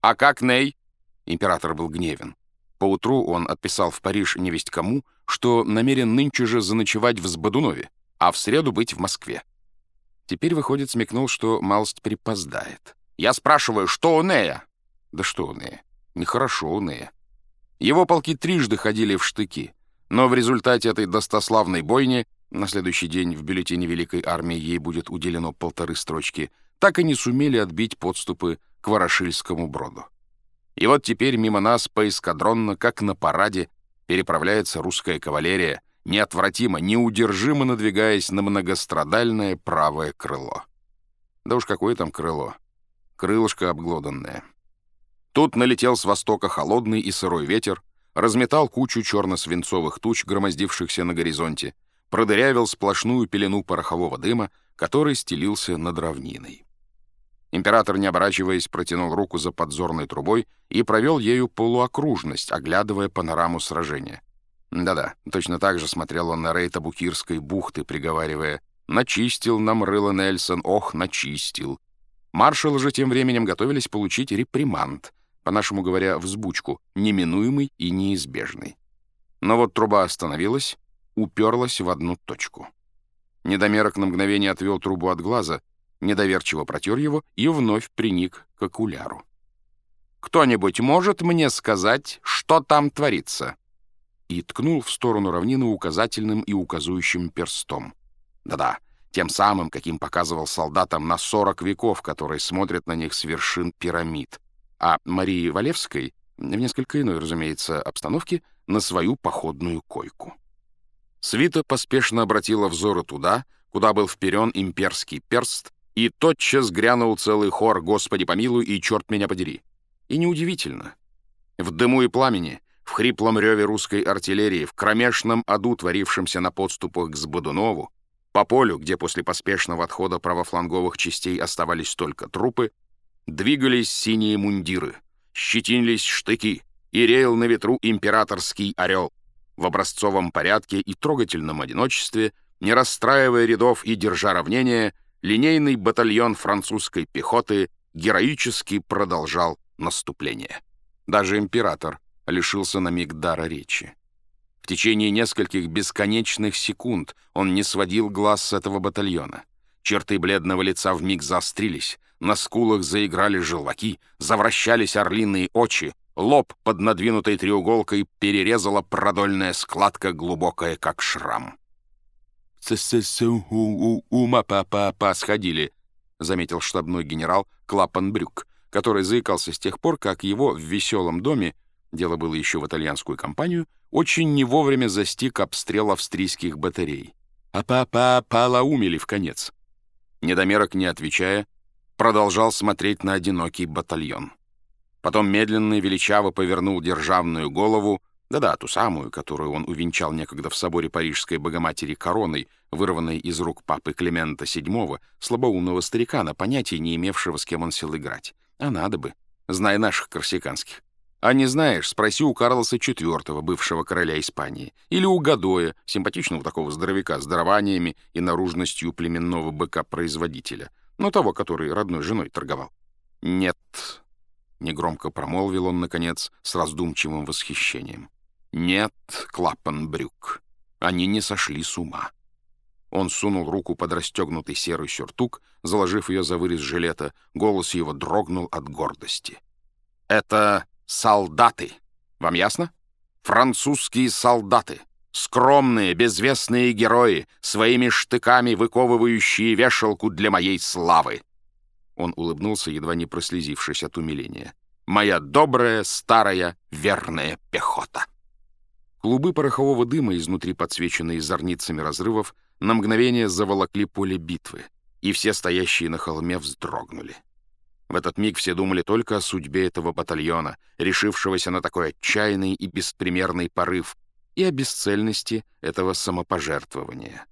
«А как Ней?» Император был гневен. Поутру он отписал в Париж невесть кому, что намерен нынче же заночевать в Сбодунове, а в среду быть в Москве. Теперь, выходит, смекнул, что малость припоздает. «Я спрашиваю, что у Нея?» «Да что у Нея? Нехорошо у Нея». Его полки трижды ходили в штыки, но в результате этой достославной бойни на следующий день в бюллетене Великой Армии ей будет уделено полторы строчки, так и не сумели отбить подступы к Ворошильскому броду. И вот теперь мимо нас поэскадронно, как на параде, переправляется русская кавалерия, неотвратимо, неудержимо надвигаясь на многострадальное правое крыло. Да уж какое там крыло. Крылышко обглоданное. Тут налетел с востока холодный и сырой ветер, разметал кучу черно-свинцовых туч, громоздившихся на горизонте, продырявил сплошную пелену порохового дыма, который стелился над равниной. Император, не оборачиваясь, протянул руку за подзорной трубой и провел ею полуокружность, оглядывая панораму сражения. Да-да, точно так же смотрел он на рейд Абукирской бухты, приговаривая «Начистил нам рыло Нельсон, ох, начистил». Маршалы же тем временем готовились получить реприманд, по-нашему говоря, взбучку, неминуемый и неизбежный. Но вот труба остановилась, уперлась в одну точку. Недомерок на мгновение отвел трубу от глаза, недоверчиво протер его и вновь приник к окуляру. «Кто-нибудь может мне сказать, что там творится?» И ткнул в сторону равнины указательным и указующим перстом. Да-да, тем самым, каким показывал солдатам на 40 веков, которые смотрят на них с вершин пирамид, а Марии Валевской, в несколько иной, разумеется, обстановке, на свою походную койку. Свита поспешно обратила взоры туда, куда был вперен имперский перст, и тотчас грянул целый хор «Господи помилуй» и «Черт меня подери». И неудивительно. В дыму и пламени, в хриплом реве русской артиллерии, в кромешном аду, творившемся на подступах к Сбодунову, по полю, где после поспешного отхода правофланговых частей оставались только трупы, двигались синие мундиры, щетинились штыки, и реял на ветру императорский орел. В образцовом порядке и трогательном одиночестве, не расстраивая рядов и держа равнение, линейный батальон французской пехоты героически продолжал наступление. Даже император лишился на миг дара речи. В течение нескольких бесконечных секунд он не сводил глаз с этого батальона. Черты бледного лица вмиг заострились, на скулах заиграли желваки, завращались орлиные очи, лоб под надвинутой треуголкой перерезала продольная складка, глубокая, как шрам с у ума па-па-па сходили», — заметил штабной генерал Клапанбрюк, который заикался с тех пор, как его в веселом доме, дело было еще в итальянскую компанию, очень не вовремя застиг обстрел австрийских батарей. А па-па полоумели в конец. Недомерок, не отвечая, продолжал смотреть на одинокий батальон. Потом медленно и величаво повернул державную голову да-да, ту самую, которую он увенчал некогда в соборе Парижской Богоматери короной, вырванной из рук папы Климента VII, слабоумного старикана, понятия не имевшего, с кем он сел играть. А надо бы, зная наших корсиканских. А не знаешь, спроси у Карлоса IV, бывшего короля Испании, или у Гадоя, симпатичного такого здоровяка с дарованиями и наружностью племенного быка-производителя, но того, который родной женой торговал. «Нет», — негромко промолвил он, наконец, с раздумчивым восхищением. Нет, Клапанбрюк, они не сошли с ума. Он сунул руку под расстегнутый серый сюртук, заложив ее за вырез жилета. Голос его дрогнул от гордости. «Это солдаты. Вам ясно? Французские солдаты. Скромные, безвестные герои, своими штыками выковывающие вешалку для моей славы». Он улыбнулся, едва не прослезившись от умиления. «Моя добрая, старая, верная пехота». Клубы порохового дыма, изнутри подсвеченные зорницами разрывов, на мгновение заволокли поле битвы, и все стоящие на холме вздрогнули. В этот миг все думали только о судьбе этого батальона, решившегося на такой отчаянный и беспримерный порыв, и о бесцельности этого самопожертвования.